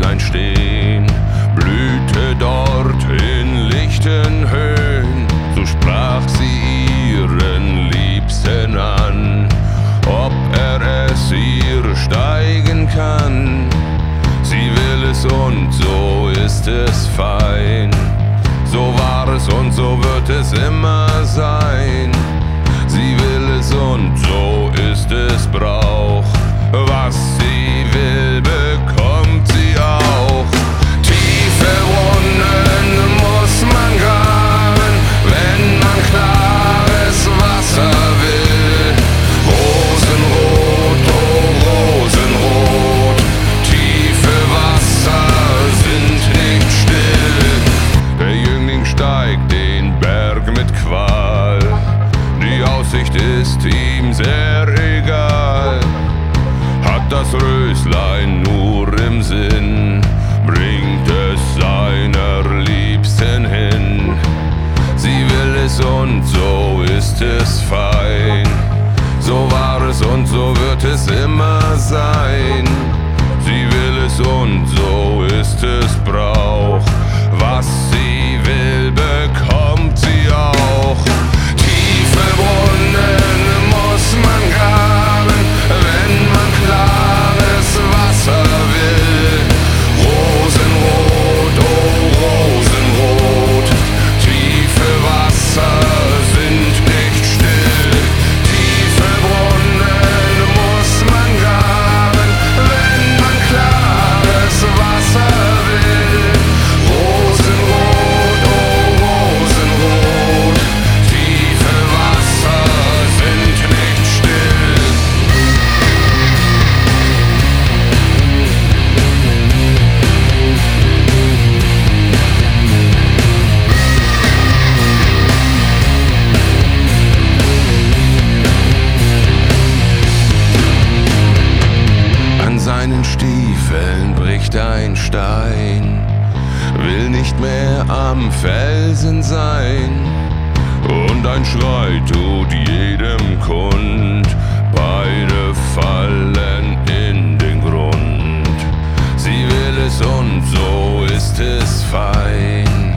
Häuslein stehen, blühte dort in lichten Höhen, so sprach sie ihren Liebsten an, ob er es ihr steigen kann. Sie will es und so ist es fein. Das Röslein nur im Sinn, bringt es seiner Liebsten hin. Sie will es und so ist es fein. So war es und so wird es immer sein. Sie will es und so ist es Brauch. Stein, will nicht mehr am Felsen sein. Und ein Schrei tut jedem kund, beide fallen in den Grund. Sie will es und so ist es fein.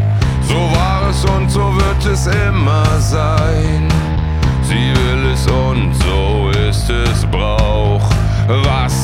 So war es und so wird es immer sein. Sie will es und so ist es Brauch. Was